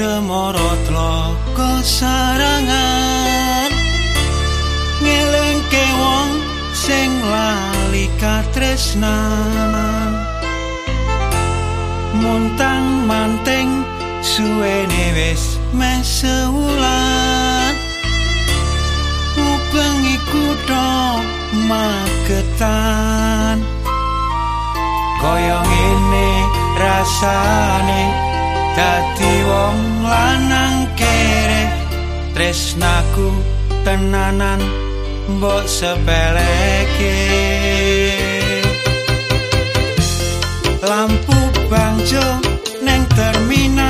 cemara tlaka sarangan. Ngelengke wong sing lali katresnan muntang manteng suwene wis mesewulan. Upeng iku magetan. Koyo ngene rasane dadi wong lanang kere tresnaku tenanan mbok sepeleke. Lampu bangjo neng terminal.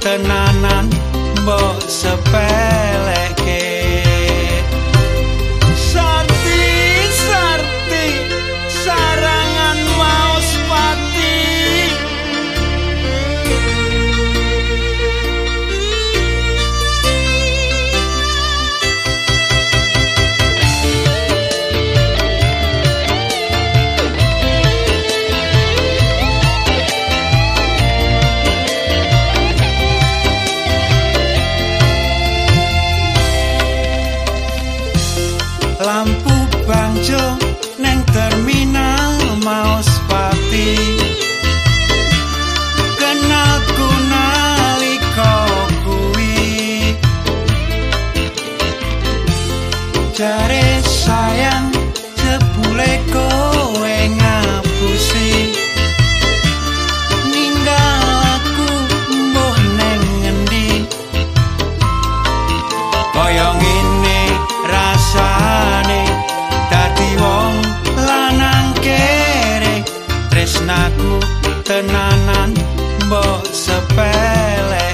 tenanan mbok sepeleke kanan mbok sepele.